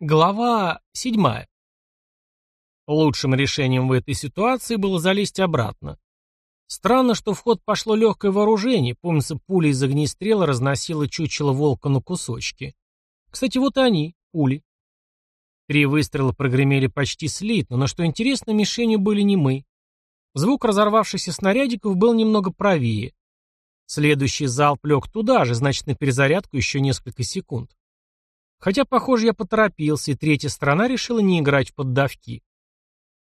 Глава седьмая. Лучшим решением в этой ситуации было залезть обратно. Странно, что в ход пошло легкое вооружение, помнится, пуля из огнестрела разносила чучело волка на кусочки. Кстати, вот они, пули. Три выстрела прогремели почти слитно, но что интересно, мишенью были не мы. Звук разорвавшихся снарядиков был немного правее. Следующий залп лег туда же, значит, на перезарядку еще несколько секунд. Хотя, похоже, я поторопился, и третья сторона решила не играть в поддавки.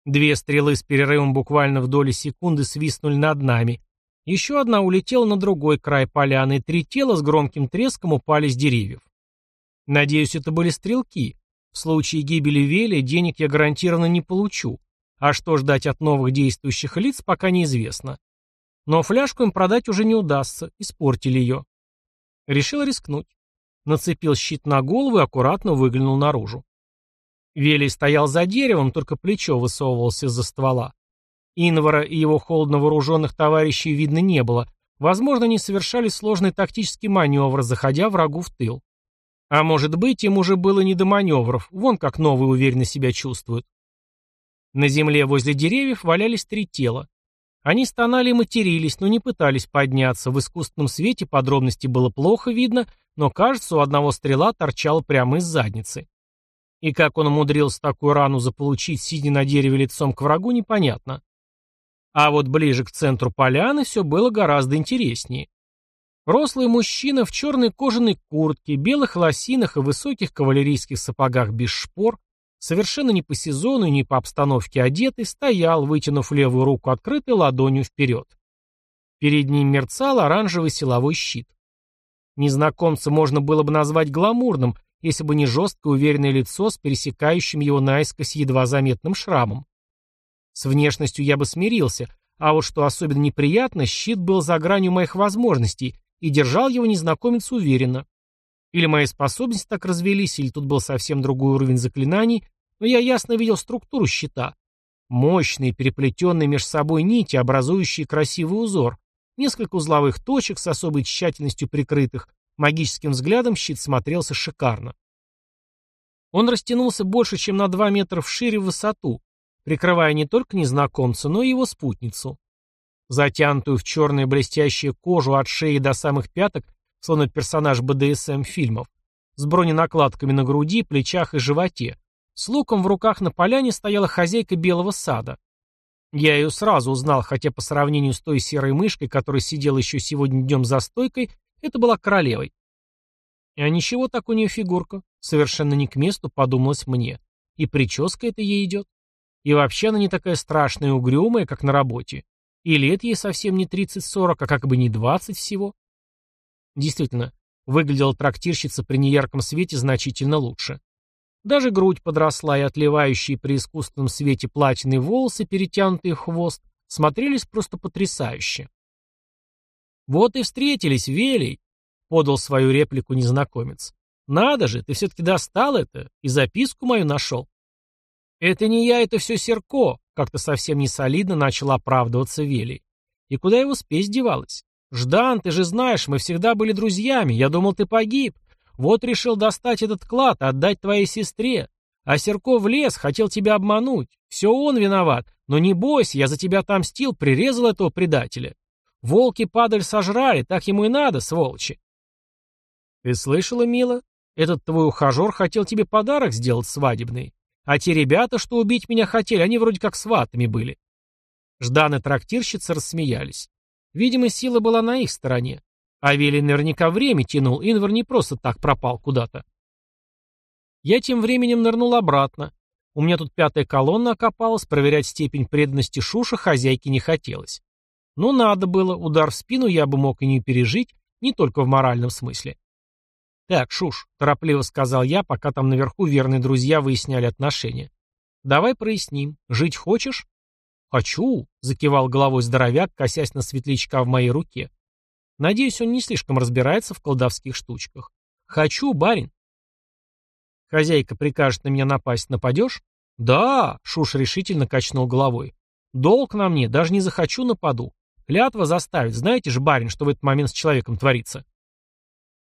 Две стрелы с перерывом буквально в доли секунды свистнули над нами. Еще одна улетела на другой край поляны, и три тела с громким треском упали с деревьев. Надеюсь, это были стрелки. В случае гибели Велия денег я гарантированно не получу. А что ждать от новых действующих лиц, пока неизвестно. Но фляжку им продать уже не удастся, испортили ее. Решил рискнуть нацепил щит на голову и аккуратно выглянул наружу. Велий стоял за деревом, только плечо высовывался из-за ствола. Инвара и его холодно вооруженных товарищей видно не было. Возможно, они совершали сложный тактический маневр, заходя врагу в тыл. А может быть, им уже было не до маневров, вон как новые уверенно себя чувствуют. На земле возле деревьев валялись три тела. Они стонали и матерились, но не пытались подняться. В искусственном свете подробности было плохо видно, но, кажется, у одного стрела торчала прямо из задницы. И как он умудрился такую рану заполучить, сидя на дереве лицом к врагу, непонятно. А вот ближе к центру поляны все было гораздо интереснее. Рослый мужчина в черной кожаной куртке, белых лосинах и высоких кавалерийских сапогах без шпор совершенно не по сезону и не по обстановке одетый, стоял, вытянув левую руку открытой ладонью вперед. Перед ним мерцал оранжевый силовой щит. Незнакомца можно было бы назвать гламурным, если бы не жесткое уверенное лицо с пересекающим его наискось едва заметным шрамом. С внешностью я бы смирился, а вот что особенно неприятно, щит был за гранью моих возможностей, и держал его незнакомец уверенно. Или мои способности так развелись, или тут был совсем другой уровень заклинаний, но я ясно видел структуру щита. Мощные, переплетенные между собой нити, образующие красивый узор. Несколько узловых точек с особой тщательностью прикрытых. Магическим взглядом щит смотрелся шикарно. Он растянулся больше, чем на 2 метра в шире в высоту, прикрывая не только незнакомца, но и его спутницу. Затянутую в черную блестящую кожу от шеи до самых пяток словно персонаж БДСМ фильмов, с броненакладками на груди, плечах и животе. С луком в руках на поляне стояла хозяйка белого сада. Я ее сразу узнал, хотя по сравнению с той серой мышкой, которая сидела еще сегодня днем за стойкой, это была королевой. А ничего так у нее фигурка. Совершенно не к месту, подумалось мне. И прическа это ей идет. И вообще она не такая страшная и угрюмая, как на работе. И лет ей совсем не 30-40, а как бы не 20 всего. Действительно, выглядела трактирщица при неярком свете значительно лучше. Даже грудь подросла, и отливающие при искусственном свете платиновые волосы, перетянутые в хвост, смотрелись просто потрясающе. «Вот и встретились, Велий!» — подал свою реплику незнакомец. «Надо же, ты все-таки достал это и записку мою нашел». «Это не я, это все Серко», — как-то совсем не солидно начал оправдываться Велий. «И куда его спесь девалась? «Ждан, ты же знаешь, мы всегда были друзьями. Я думал, ты погиб. Вот решил достать этот клад, отдать твоей сестре. А Серко влез, хотел тебя обмануть. Все он виноват. Но не бойся, я за тебя отомстил, прирезал этого предателя. Волки падаль сожрали, так ему и надо, сволочи». «Ты слышала, мила? Этот твой ухажер хотел тебе подарок сделать свадебный. А те ребята, что убить меня хотели, они вроде как сватами были». Ждан и трактирщица рассмеялись. Видимо, сила была на их стороне. А Вели наверняка время тянул, Инвар не просто так пропал куда-то. Я тем временем нырнул обратно. У меня тут пятая колонна окопалась, проверять степень преданности Шуша хозяйке не хотелось. Но надо было, удар в спину я бы мог и не пережить, не только в моральном смысле. «Так, Шуш», — торопливо сказал я, пока там наверху верные друзья выясняли отношения. «Давай проясним. Жить хочешь?» «Хочу», — закивал головой здоровяк, косясь на светлячка в моей руке. Надеюсь, он не слишком разбирается в колдовских штучках. «Хочу, барин». «Хозяйка прикажет на меня напасть, нападешь?» «Да», — Шуш решительно качнул головой. «Долг на мне, даже не захочу, нападу. Клятва заставит. Знаете же, барин, что в этот момент с человеком творится?»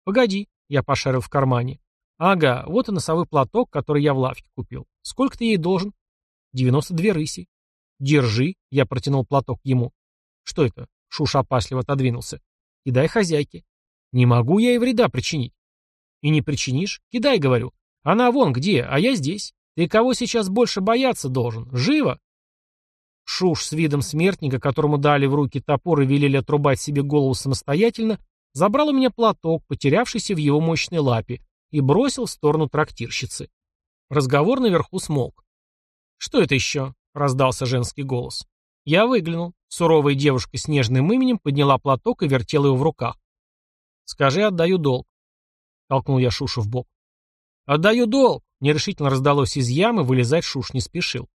«Погоди», — я пошарил в кармане. Ага, вот и носовой платок, который я в лавке купил. Сколько ты ей должен? Девяносто две рыси. Держи, я протянул платок ему. Что это? Шуш опасливо отодвинулся. Кидай хозяйке. Не могу я ей вреда причинить. И не причинишь? Кидай, говорю. Она вон где, а я здесь. Ты кого сейчас больше бояться должен? Живо? Шуш с видом смертника, которому дали в руки топор и велели отрубать себе голову самостоятельно, забрал у меня платок, потерявшийся в его мощной лапе, и бросил в сторону трактирщицы. Разговор наверху смолк. «Что это еще?» — раздался женский голос. Я выглянул. Суровая девушка с нежным именем подняла платок и вертела его в руках. «Скажи, отдаю долг». Толкнул я Шушу в бок. «Отдаю долг!» — нерешительно раздалось из ямы, вылезать Шуш не спешил.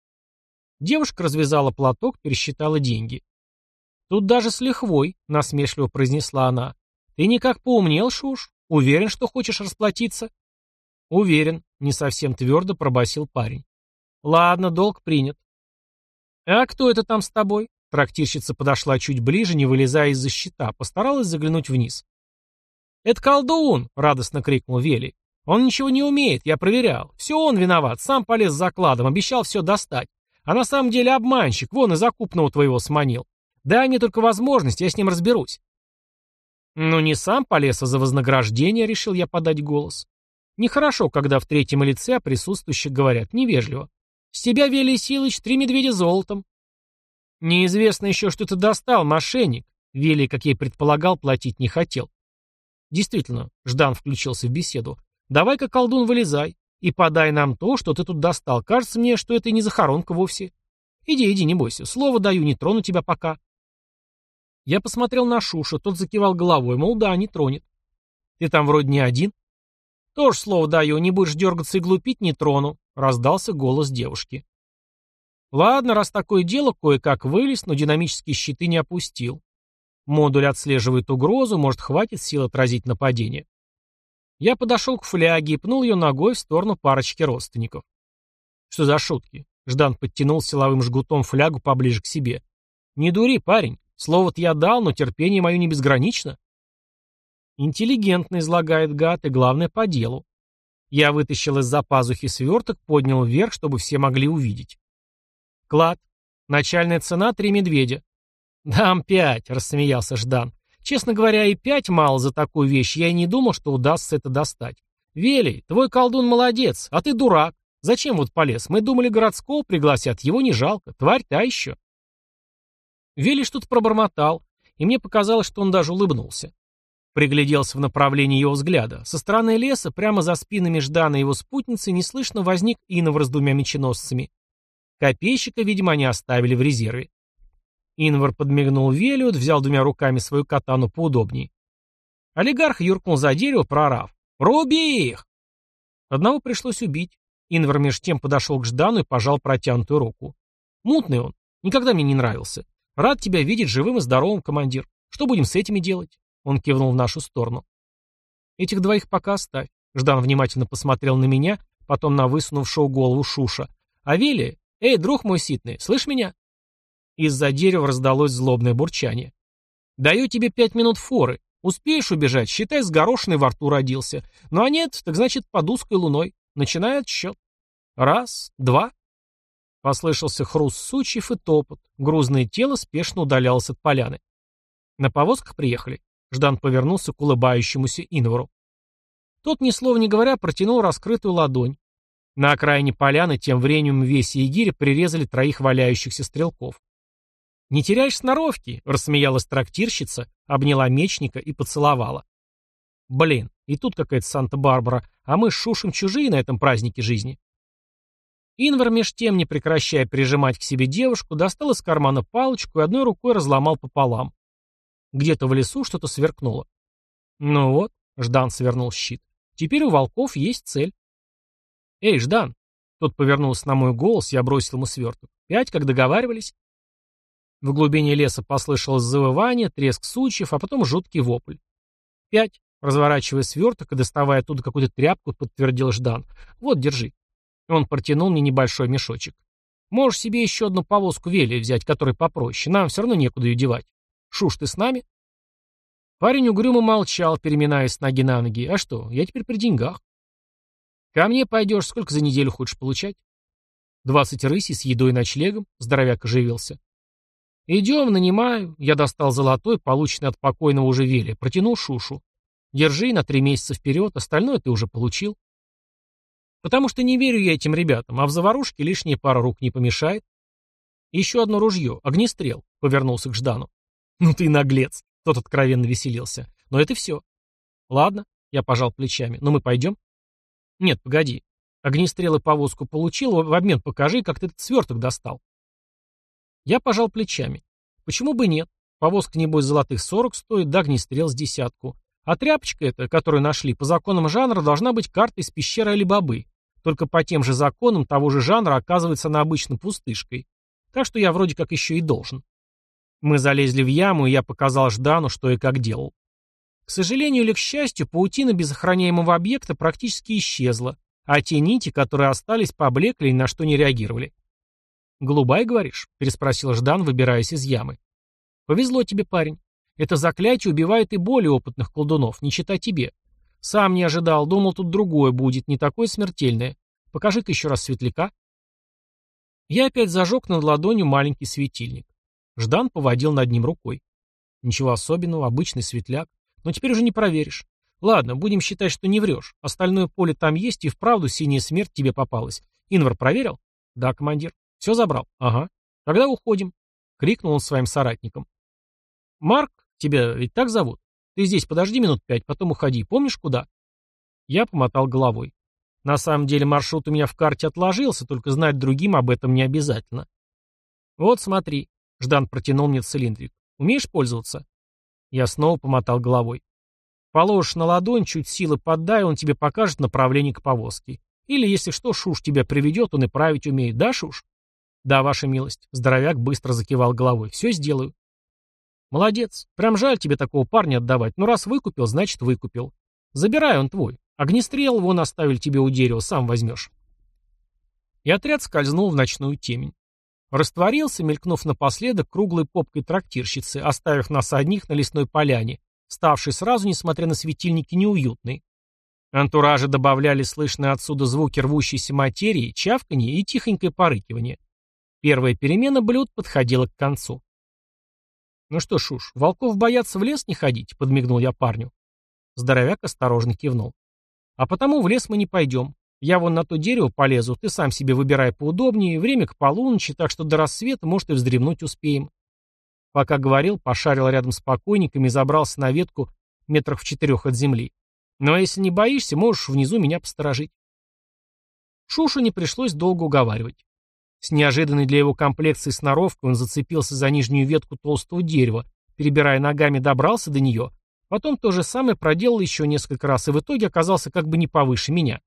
Девушка развязала платок, пересчитала деньги. «Тут даже с лихвой», — насмешливо произнесла она. «Ты никак поумнел, Шуш? Уверен, что хочешь расплатиться?» «Уверен», — не совсем твердо пробасил парень. «Ладно, долг принят». «А кто это там с тобой?» Трактирщица подошла чуть ближе, не вылезая из-за щита, постаралась заглянуть вниз. «Это колдун!» — радостно крикнул Вели. «Он ничего не умеет, я проверял. Все он виноват, сам полез закладом, обещал все достать. А на самом деле обманщик, вон и закупного твоего сманил. Дай мне только возможность, я с ним разберусь. Ну не сам полез, а за вознаграждение, решил я подать голос. Нехорошо, когда в третьем лице о присутствующих говорят, невежливо. С тебя, Велий Силыч, три медведя золотом. Неизвестно еще, что ты достал, мошенник. Велий, как я и предполагал, платить не хотел. Действительно, Ждан включился в беседу. Давай-ка, колдун, вылезай. И подай нам то, что ты тут достал. Кажется мне, что это и не захоронка вовсе. Иди, иди, не бойся. Слово даю, не трону тебя пока. Я посмотрел на Шуша, тот закивал головой, мол, да, не тронет. Ты там вроде не один. Тоже слово даю, не будешь дергаться и глупить, не трону, раздался голос девушки. Ладно, раз такое дело, кое-как вылез, но динамические щиты не опустил. Модуль отслеживает угрозу, может, хватит сил отразить нападение. Я подошел к фляге и пнул ее ногой в сторону парочки родственников. Что за шутки? Ждан подтянул силовым жгутом флягу поближе к себе. Не дури, парень. Слово-то я дал, но терпение мое не безгранично. Интеллигентно излагает гад, и главное, по делу. Я вытащил из-за пазухи сверток, поднял вверх, чтобы все могли увидеть. Клад. Начальная цена — три медведя. «Дам пять», — рассмеялся Ждан. Честно говоря, и пять мало за такую вещь, я и не думал, что удастся это достать. Велий, твой колдун молодец, а ты дурак. Зачем вот полез? Мы думали, городского пригласят, его не жалко. Тварь та еще. Велий что-то пробормотал, и мне показалось, что он даже улыбнулся. Пригляделся в направлении его взгляда. Со стороны леса, прямо за спинами Ждана и его спутницы, неслышно возник Инвар с двумя меченосцами. Копейщика, видимо, они оставили в резерве. Инвар подмигнул Велиот, взял двумя руками свою катану поудобней. Олигарх юркнул за дерево, прорав. «Руби их!» Одного пришлось убить. Инвар меж тем подошел к Ждану и пожал протянутую руку. «Мутный он. Никогда мне не нравился. Рад тебя видеть живым и здоровым, командир. Что будем с этими делать?» Он кивнул в нашу сторону. «Этих двоих пока оставь». Ждан внимательно посмотрел на меня, потом на высунувшего голову Шуша. «А Вели? Эй, друг мой ситный, слышь меня?» Из-за дерева раздалось злобное бурчание. «Даю тебе пять минут форы. Успеешь убежать, считай, с горошиной во рту родился. Ну а нет, так значит, под узкой луной. Начинай отсчет. Раз, два». Послышался хруст сучьев и топот. Грузное тело спешно удалялось от поляны. На повозках приехали. Ждан повернулся к улыбающемуся Инвару. Тот, ни слова не говоря, протянул раскрытую ладонь. На окраине поляны тем временем весь егирь прирезали троих валяющихся стрелков. «Не теряешь сноровки», — рассмеялась трактирщица, обняла мечника и поцеловала. «Блин, и тут какая-то Санта-Барбара, а мы с Шушем чужие на этом празднике жизни». Инвар, меж тем, не прекращая прижимать к себе девушку, достал из кармана палочку и одной рукой разломал пополам. Где-то в лесу что-то сверкнуло. «Ну вот», — Ждан свернул щит, — «теперь у волков есть цель». «Эй, Ждан!» Тот повернулся на мой голос, я бросил ему сверток. «Пять, как договаривались?» В глубине леса послышалось завывание, треск сучьев, а потом жуткий вопль. «Пять», разворачивая сверток и доставая оттуда какую-то тряпку, подтвердил Ждан. «Вот, держи». Он протянул мне небольшой мешочек. «Можешь себе еще одну повозку Вели взять, которая попроще. Нам все равно некуда ее девать. Шуш, ты с нами?» Парень угрюмо молчал, переминаясь с ноги на ноги. «А что, я теперь при деньгах». Ко мне пойдешь, сколько за неделю хочешь получать? Двадцать рысей с едой и ночлегом, здоровяк оживился. Идем, нанимаю. Я достал золотой, полученный от покойного уже Велия, протянул Шушу. Держи на три месяца вперед, остальное ты уже получил. Потому что не верю я этим ребятам, а в заварушке лишняя пара рук не помешает. Еще одно ружье, огнестрел, повернулся к Ждану. Ну ты наглец, тот откровенно веселился. Но это все. Ладно, я пожал плечами, но мы пойдем? Нет, погоди. Огнестрел и повозку получил, в обмен покажи, как ты этот сверток достал. Я пожал плечами. Почему бы нет? Повозка, небось, золотых сорок стоит, да огнестрел с десятку. А тряпочка эта, которую нашли, по законам жанра должна быть картой из пещеры Алибабы. Только по тем же законам того же жанра оказывается она обычно пустышкой. Так что я вроде как еще и должен. Мы залезли в яму, и я показал Ждану, что и как делал. К сожалению или к счастью, паутина без охраняемого объекта практически исчезла, а те нити, которые остались, поблекли и на что не реагировали. «Голубая, говоришь?» — переспросил Ждан, выбираясь из ямы. «Повезло тебе, парень. Это заклятие убивает и более опытных колдунов, не читай тебе. Сам не ожидал, думал, тут другое будет, не такое смертельное. Покажи-ка еще раз светляка». Я опять зажег над ладонью маленький светильник. Ждан поводил над ним рукой. Ничего особенного, обычный светляк. Но теперь уже не проверишь. Ладно, будем считать, что не врешь. Остальное поле там есть, и вправду синяя смерть тебе попалась. Инвар проверил? Да, командир. Все забрал? Ага. Тогда уходим. Крикнул он своим соратникам. Марк, тебя ведь так зовут? Ты здесь подожди минут пять, потом уходи. Помнишь, куда? Я помотал головой. На самом деле маршрут у меня в карте отложился, только знать другим об этом не обязательно. Вот смотри. Ждан протянул мне цилиндрик. Умеешь пользоваться? Я снова помотал головой. Положишь на ладонь, чуть силы поддай, он тебе покажет направление к повозке. Или, если что, Шуш тебя приведет, он и править умеет, да, Шуш? Да, ваша милость. Здоровяк быстро закивал головой. Все сделаю. Молодец. Прям жаль тебе такого парня отдавать. Ну, раз выкупил, значит выкупил. Забирай, он твой. Огнестрел вон оставили тебе у дерева, сам возьмешь. И отряд скользнул в ночную темень. Растворился, мелькнув напоследок круглой попкой трактирщицы, оставив нас одних на лесной поляне, ставшей сразу, несмотря на светильники, неуютной. Антуражи добавляли слышные отсюда звуки рвущейся материи, чавканье и тихонькое порыкивание. Первая перемена блюд подходила к концу. «Ну что ж уж, волков боятся в лес не ходить», — подмигнул я парню. Здоровяк осторожно кивнул. «А потому в лес мы не пойдем. Я вон на то дерево полезу, ты сам себе выбирай поудобнее, время к полуночи, так что до рассвета, может, и вздремнуть успеем». Пока говорил, пошарил рядом с покойниками и забрался на ветку метрах в четырех от земли. «Ну а если не боишься, можешь внизу меня посторожить». Шушу не пришлось долго уговаривать. С неожиданной для его комплекции сноровкой он зацепился за нижнюю ветку толстого дерева, перебирая ногами добрался до нее, потом то же самое проделал еще несколько раз и в итоге оказался как бы не повыше меня.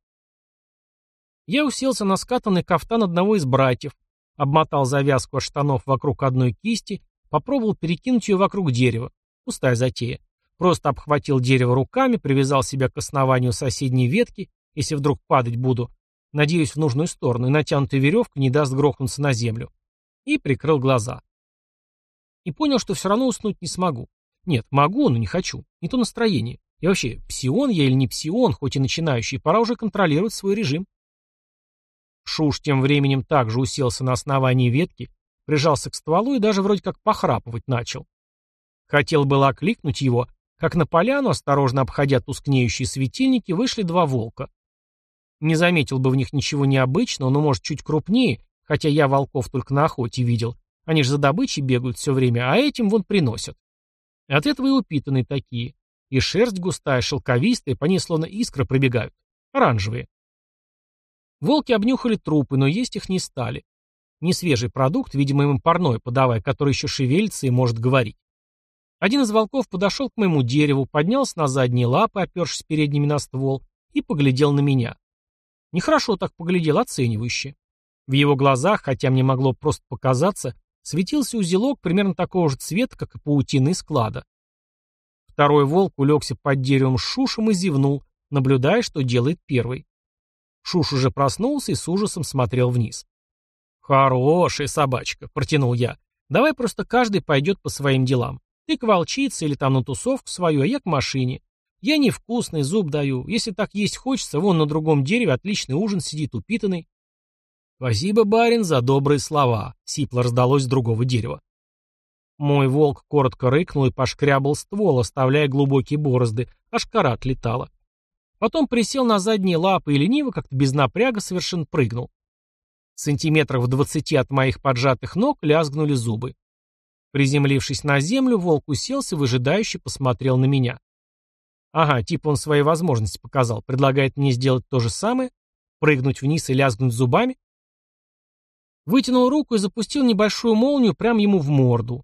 Я уселся на скатанный кафтан одного из братьев, обмотал завязку от штанов вокруг одной кисти, попробовал перекинуть ее вокруг дерева. Пустая затея. Просто обхватил дерево руками, привязал себя к основанию соседней ветки, если вдруг падать буду, надеюсь, в нужную сторону, и натянутая веревка не даст грохнуться на землю. И прикрыл глаза. И понял, что все равно уснуть не смогу. Нет, могу, но не хочу. Не то настроение. И вообще, псион я или не псион, хоть и начинающий, пора уже контролировать свой режим. Шуш тем временем также уселся на основании ветки, прижался к стволу и даже вроде как похрапывать начал. Хотел было окликнуть его, как на поляну, осторожно обходя тускнеющие светильники, вышли два волка. Не заметил бы в них ничего необычного, но, может, чуть крупнее, хотя я волков только на охоте видел. Они же за добычей бегают все время, а этим вон приносят. От этого и упитанные такие. И шерсть густая, шелковистая, по ней словно искры пробегают. Оранжевые. Волки обнюхали трупы, но есть их не стали. Не свежий продукт, видимо, им парной подавая, который еще шевелится и может говорить. Один из волков подошел к моему дереву, поднялся на задние лапы, опершись передними на ствол, и поглядел на меня. Нехорошо так поглядел, оценивающе. В его глазах, хотя мне могло просто показаться, светился узелок примерно такого же цвета, как и паутины склада. Второй волк улегся под деревом с шушем и зевнул, наблюдая, что делает первый. Шуш уже проснулся и с ужасом смотрел вниз. «Хорошая собачка», — протянул я. «Давай просто каждый пойдет по своим делам. Ты к волчице или там на тусовку свою, а я к машине. Я невкусный, зуб даю. Если так есть хочется, вон на другом дереве отличный ужин сидит упитанный. Спасибо, барин, за добрые слова, сипло раздалось с другого дерева. Мой волк коротко рыкнул и пошкрябал ствол, оставляя глубокие борозды, аж кора отлетала. Потом присел на задние лапы и лениво, как-то без напряга, совершенно прыгнул. Сантиметрах в двадцати от моих поджатых ног лязгнули зубы. Приземлившись на землю, волк уселся, выжидающе посмотрел на меня. Ага, типа он свои возможности показал, предлагает мне сделать то же самое, прыгнуть вниз и лязгнуть зубами. Вытянул руку и запустил небольшую молнию прямо ему в морду.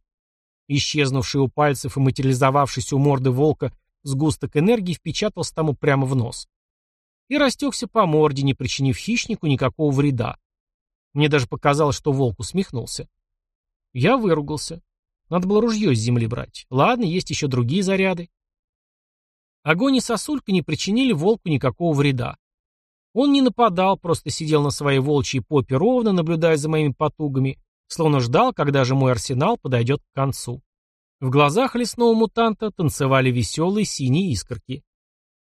Исчезнувший у пальцев и материализовавшийся у морды волка сгусток энергии впечатался тому прямо в нос. И растекся по морде, не причинив хищнику никакого вреда. Мне даже показалось, что волк усмехнулся. Я выругался. Надо было ружье с земли брать. Ладно, есть еще другие заряды. Огонь и сосулька не причинили волку никакого вреда. Он не нападал, просто сидел на своей волчьей попе ровно, наблюдая за моими потугами, словно ждал, когда же мой арсенал подойдет к концу. В глазах лесного мутанта танцевали веселые синие искорки.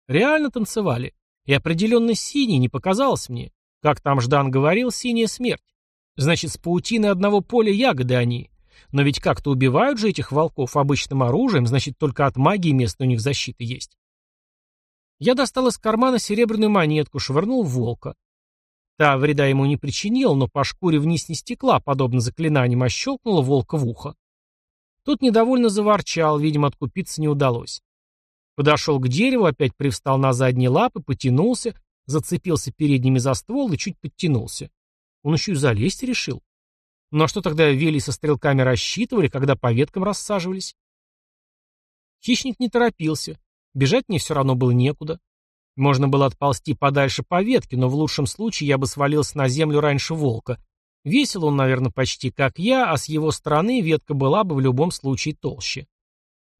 Реально танцевали. И определенно синий не показалось мне. Как там Ждан говорил, синяя смерть. Значит, с паутины одного поля ягоды они. Но ведь как-то убивают же этих волков обычным оружием, значит, только от магии местной у них защита есть. Я достал из кармана серебряную монетку, швырнул в волка. Та вреда ему не причинила, но по шкуре вниз не стекла, подобно заклинаниям, а щелкнула волка в ухо. Тот недовольно заворчал, видимо, откупиться не удалось. Подошел к дереву, опять привстал на задние лапы, потянулся, зацепился передними за ствол и чуть подтянулся. Он еще и залезть решил. Ну а что тогда вели со стрелками рассчитывали, когда по веткам рассаживались? Хищник не торопился. Бежать мне все равно было некуда. Можно было отползти подальше по ветке, но в лучшем случае я бы свалился на землю раньше волка. Весил он, наверное, почти как я, а с его стороны ветка была бы в любом случае толще.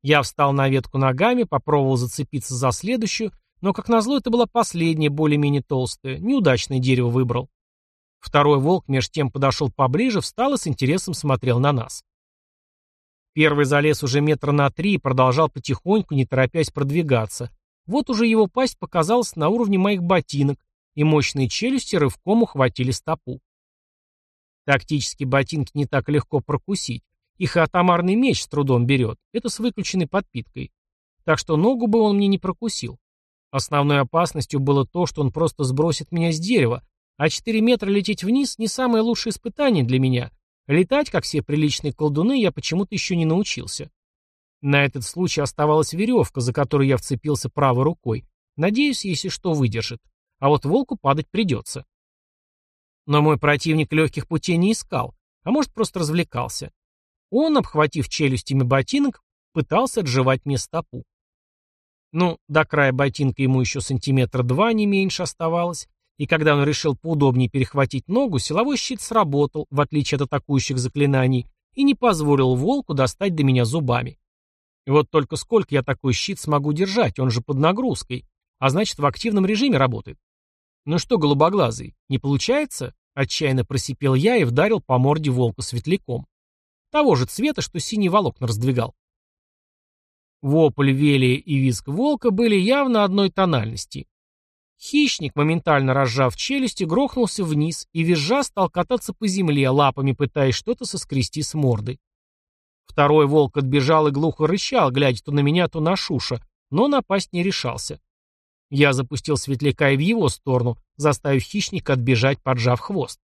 Я встал на ветку ногами, попробовал зацепиться за следующую, но, как назло, это была последняя, более-менее толстая. Неудачное дерево выбрал. Второй волк меж тем подошел поближе, встал и с интересом смотрел на нас. Первый залез уже метра на три и продолжал потихоньку, не торопясь продвигаться, вот уже его пасть показалась на уровне моих ботинок, и мощные челюсти рывком ухватили стопу. Тактически ботинки не так легко прокусить. Их атомарный меч с трудом берет. Это с выключенной подпиткой. Так что ногу бы он мне не прокусил. Основной опасностью было то, что он просто сбросит меня с дерева, а 4 метра лететь вниз не самое лучшее испытание для меня. Летать, как все приличные колдуны, я почему-то еще не научился. На этот случай оставалась веревка, за которую я вцепился правой рукой. Надеюсь, если что, выдержит. А вот волку падать придется. Но мой противник легких путей не искал, а может просто развлекался. Он, обхватив челюстями ботинок, пытался отживать мне стопу. Ну, до края ботинка ему еще сантиметра два, не меньше оставалось, и когда он решил поудобнее перехватить ногу, силовой щит сработал, в отличие от атакующих заклинаний, и не позволил волку достать до меня зубами. И вот только сколько я такой щит смогу держать, он же под нагрузкой, а значит в активном режиме работает. Ну что, голубоглазый, не получается? Отчаянно просипел я и вдарил по морде волка светляком. Того же цвета, что синий волокна раздвигал. Вопль Велия и визг волка были явно одной тональности. Хищник, моментально разжав челюсти, грохнулся вниз и визжа стал кататься по земле, лапами пытаясь что-то соскрести с мордой. Второй волк отбежал и глухо рычал, глядя то на меня, то на Шуша, но напасть не решался. Я запустил светляка и в его сторону, заставив хищника отбежать, поджав хвост.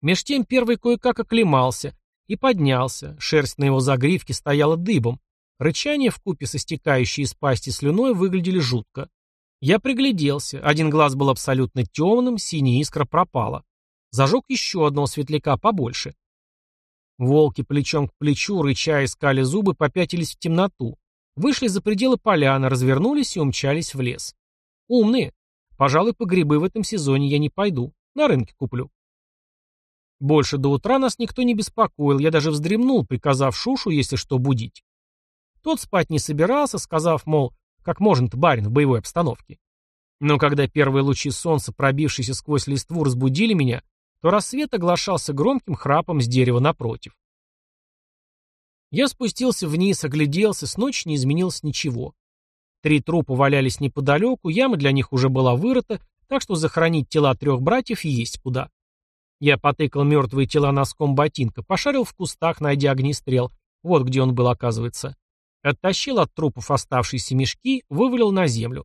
Меж тем первый кое-как оклемался и поднялся, шерсть на его загривке стояла дыбом. Рычание вкупе со стекающей из пасти слюной выглядели жутко. Я пригляделся, один глаз был абсолютно темным, синяя искра пропала. Зажег еще одного светляка побольше. Волки плечом к плечу, рыча искали зубы, попятились в темноту. Вышли за пределы поляны, развернулись и умчались в лес. Умные. Пожалуй, по грибы в этом сезоне я не пойду. На рынке куплю. Больше до утра нас никто не беспокоил, я даже вздремнул, приказав Шушу, если что, будить. Тот спать не собирался, сказав, мол, как можно-то барин в боевой обстановке. Но когда первые лучи солнца, пробившиеся сквозь листву, разбудили меня, то рассвет оглашался громким храпом с дерева напротив. Я спустился вниз, огляделся, с ночи не изменилось ничего. Три трупа валялись неподалеку, яма для них уже была вырыта, так что захоронить тела трех братьев есть куда. Я потыкал мертвые тела носком ботинка, пошарил в кустах, найдя огнестрел. Вот где он был, оказывается. Оттащил от трупов оставшиеся мешки, вывалил на землю.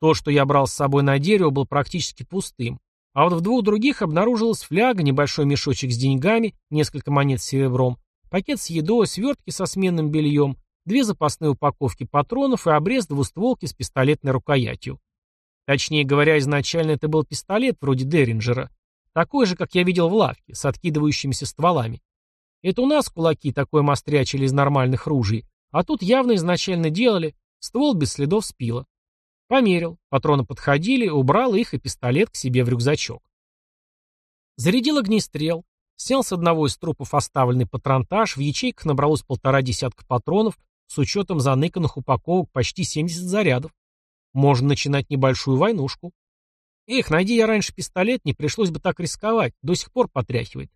То, что я брал с собой на дерево, был практически пустым. А вот в двух других обнаружилась фляга, небольшой мешочек с деньгами, несколько монет с серебром, пакет с едой, свертки со сменным бельем, две запасные упаковки патронов и обрез двустволки с пистолетной рукоятью. Точнее говоря, изначально это был пистолет вроде Деринджера, такой же, как я видел в лавке, с откидывающимися стволами. Это у нас кулаки такое мострячили из нормальных ружей, а тут явно изначально делали, ствол без следов спила. Померил, патроны подходили, убрал их и пистолет к себе в рюкзачок. Зарядил огнестрел, снял с одного из трупов оставленный патронтаж, в ячейках набралось полтора десятка патронов, с учетом заныканных упаковок почти 70 зарядов. Можно начинать небольшую войнушку. Эх, найди я раньше пистолет, не пришлось бы так рисковать, до сих пор потряхивает.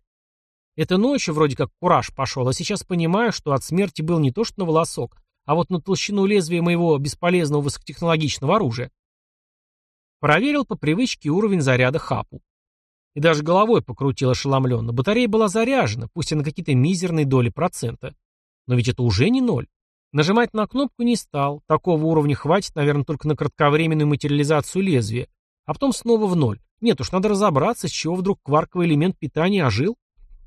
Это ночью вроде как кураж пошел, а сейчас понимаю, что от смерти был не то что на волосок, а вот на толщину лезвия моего бесполезного высокотехнологичного оружия. Проверил по привычке уровень заряда хапу. И даже головой покрутил ошеломленно. Батарея была заряжена, пусть и на какие-то мизерные доли процента. Но ведь это уже не ноль. Нажимать на кнопку не стал. Такого уровня хватит, наверное, только на кратковременную материализацию лезвия. А потом снова в ноль. Нет уж, надо разобраться, с чего вдруг кварковый элемент питания ожил.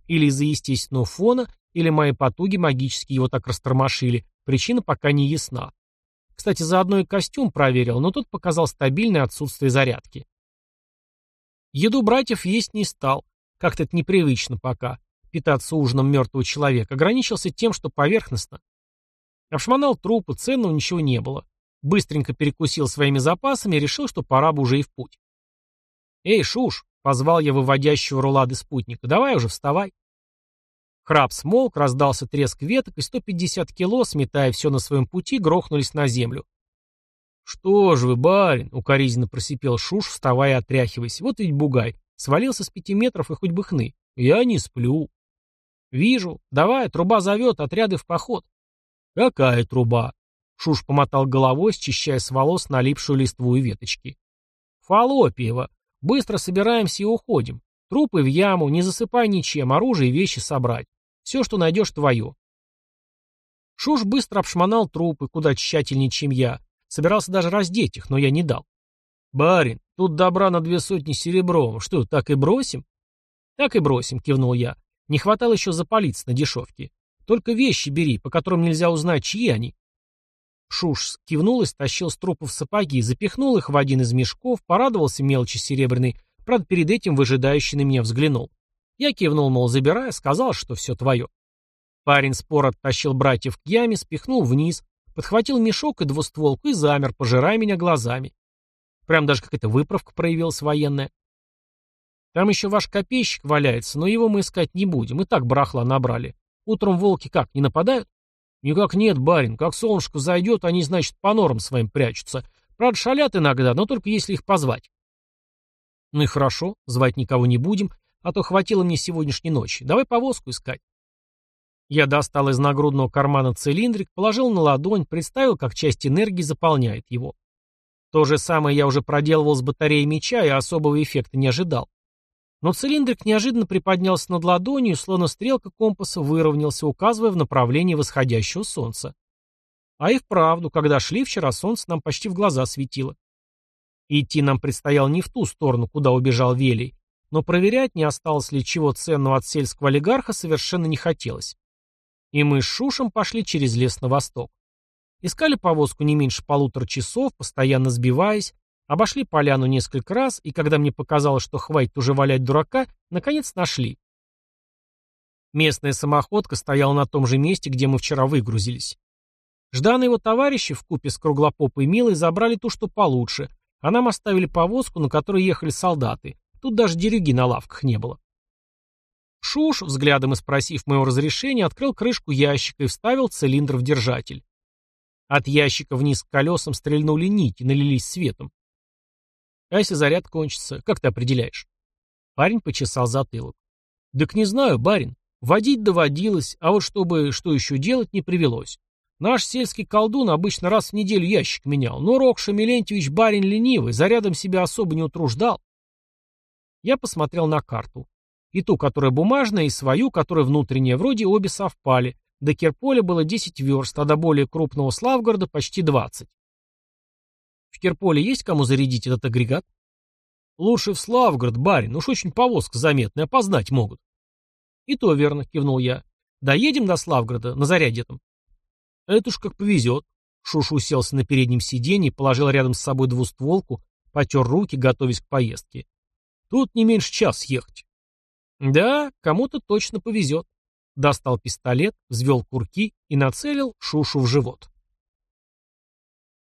Или из-за естественного фона, или мои потуги магически его так растормошили. Причина пока не ясна. Кстати, заодно и костюм проверил, но тот показал стабильное отсутствие зарядки. Еду братьев есть не стал. Как-то это непривычно пока. Питаться ужином мертвого человека. Ограничился тем, что поверхностно. Обшмонал трупы, ценного ничего не было. Быстренько перекусил своими запасами и решил, что пора бы уже и в путь. «Эй, Шуш!» — позвал я выводящего рулады спутника. «Давай уже, вставай!» Храп смолк, раздался треск веток, и 150 кило, сметая все на своем пути, грохнулись на землю. «Что ж вы, барин!» — укоризненно просипел Шуш, вставая и отряхиваясь. «Вот ведь бугай! Свалился с пяти метров и хоть бы хны. Я не сплю!» «Вижу. Давай, труба зовет, отряды в поход!» «Какая труба?» Шуш помотал головой, счищая с волос налипшую листву и веточки. «Фалопиева. Быстро собираемся и уходим. Трупы в яму, не засыпай ничем, оружие и вещи собрать. Все, что найдешь, твое». Шуш быстро обшмонал трупы, куда тщательнее, чем я. Собирался даже раздеть их, но я не дал. «Барин, тут добра на две сотни серебром. Что, так и бросим?» «Так и бросим», — кивнул я. «Не хватало еще запалиться на дешевке. Только вещи бери, по которым нельзя узнать, чьи они. Шуш кивнул и стащил с трупов сапоги, запихнул их в один из мешков, порадовался мелочи серебряной, правда, перед этим выжидающий на меня взглянул. Я кивнул, мол, забирая, сказал, что все твое. Парень спор оттащил братьев к яме, спихнул вниз, подхватил мешок и двустволку и замер, пожирая меня глазами. Прям даже какая-то выправка проявилась военная. Там еще ваш копейщик валяется, но его мы искать не будем, и так барахла набрали. Утром волки как, не нападают? Никак нет, барин. Как солнышко зайдет, они, значит, по норам своим прячутся. Правда, шалят иногда, но только если их позвать. Ну и хорошо, звать никого не будем, а то хватило мне сегодняшней ночи. Давай повозку искать. Я достал из нагрудного кармана цилиндрик, положил на ладонь, представил, как часть энергии заполняет его. То же самое я уже проделывал с батареей меча и особого эффекта не ожидал. Но цилиндрик неожиданно приподнялся над ладонью, словно стрелка компаса выровнялся, указывая в направлении восходящего солнца. А и вправду, когда шли вчера, солнце нам почти в глаза светило. идти нам предстояло не в ту сторону, куда убежал Велий, но проверять, не осталось ли чего ценного от сельского олигарха, совершенно не хотелось. И мы с Шушем пошли через лес на восток. Искали повозку не меньше полутора часов, постоянно сбиваясь, Обошли поляну несколько раз, и когда мне показалось, что хватит уже валять дурака, наконец нашли. Местная самоходка стояла на том же месте, где мы вчера выгрузились. Ждан и его товарищи в купе с круглопопой Милой забрали ту, что получше, а нам оставили повозку, на которой ехали солдаты. Тут даже дерюги на лавках не было. Шуш, взглядом и спросив моего разрешения, открыл крышку ящика и вставил цилиндр в держатель. От ящика вниз к колесам стрельнули нити, налились светом. А если заряд кончится, как ты определяешь? Парень почесал затылок. Так не знаю, барин. Водить доводилось, а вот чтобы что еще делать, не привелось. Наш сельский колдун обычно раз в неделю ящик менял, но Рокша Милентьевич барин ленивый, зарядом себя особо не утруждал. Я посмотрел на карту. И ту, которая бумажная, и свою, которая внутренняя, вроде обе совпали. До Кирполя было 10 верст, а до более крупного Славгорода почти 20. В Кирполе есть кому зарядить этот агрегат? Лучше в Славгород, барин, уж очень повозка заметная, опознать могут. И то верно, кивнул я. Доедем до Славгорода, на заряде там. Это уж как повезет. Шуш уселся на переднем сиденье, положил рядом с собой двустволку, потер руки, готовясь к поездке. Тут не меньше час ехать. Да, кому-то точно повезет. Достал пистолет, взвел курки и нацелил Шушу в живот.